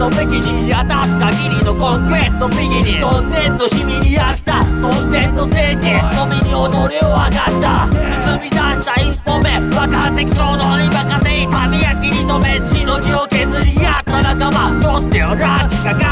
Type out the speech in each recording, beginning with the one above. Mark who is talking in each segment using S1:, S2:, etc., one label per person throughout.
S1: コンプレッソ敵に見渡す限りのコンクエストビギニ当然の日々にあった。当然の精神のみに踊りを上がった。進み出した一歩目爆発的衝動に任せ。痛みや切り止めしのぎを削り合った仲間。どうしてよラッキーが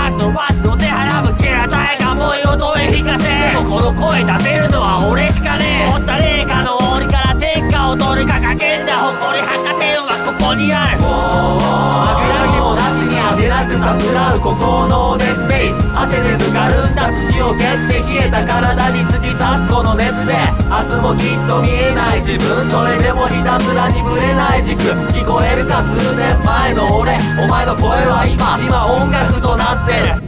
S1: だ。誇り博天はここにある。枕木もなしに当てなくさすらう孤高のデスデイ汗でぬかるんだ土を蹴って冷えた体に突き刺すこの熱で。明日もきっと見えない自分。それでもひたすらにぶれない軸。聞こえるか数年前の俺。お前の声は今今音楽となってる。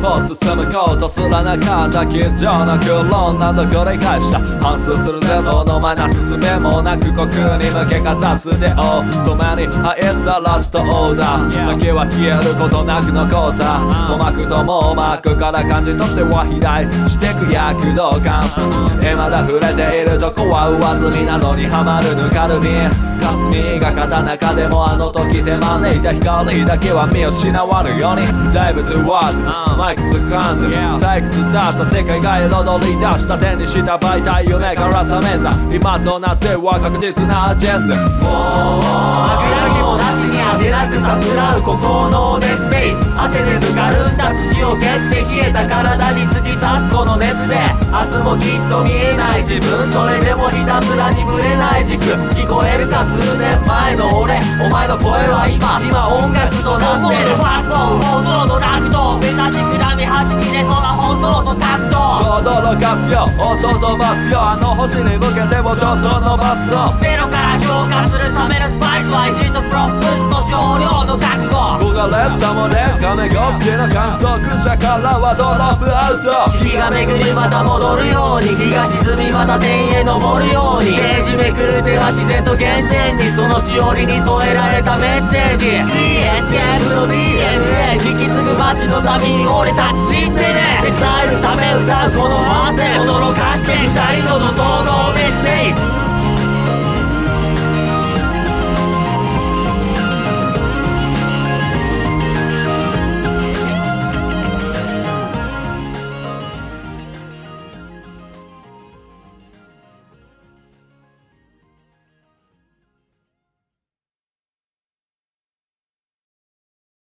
S2: 進むことすらなかった緊張の苦労など繰り返した反数するゼロのマイナスすめもなく国に向けかざすでお止めに入ったラストオーダー。だけは消えることなく残った。鼓膜と網膜から感じ取っては肥大してく躍動感えまだ触れているとこは上積みなのにはまるぬかるみ霞がた中でもあの時手招いた光だけは見失わぬように。ライブトゥワードマイク掴んで退屈だった世界が彩り出した手にした媒体夢から覚めた今となっては確実なアジェンダ。
S1: もう枕木もなしに当てなくさすらう孤高のデスデイ汗でぬかるんだ。土を蹴って冷えた体に突き刺すこの熱で。明日もきっと見えない自分。それでもひたすらにぶれない軸。聞こえるか数年前の俺。お前の声は今今音楽となってる。ファント報道のラクト目指しくらみ始めれそうな本当とタクト
S2: 驚かすよ。音飛ばすよ。あの星に向けてもちょっと伸ばすの
S1: ゼロから消化するためのスパイスはヒッ
S2: がめごすの観測者からはドロップアウト。
S1: 四季が巡りまた戻るように日が沈みまた天へ昇るように。ページめくる手は自然と原点にそのしおりに添えられたメッセージ。DS ゲームの DNA 引き継ぐ街の旅に俺たち死んでね。手伝えるため歌うこの